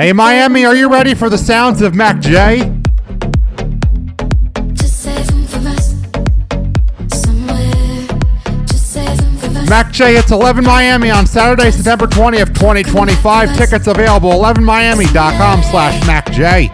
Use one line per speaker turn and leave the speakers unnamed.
Hey, Miami, are you ready for the sounds of Mac J? Mac J, it's 11 Miami on Saturday, September 20th, 2025. Tickets available, 11miami.com slash Mac J.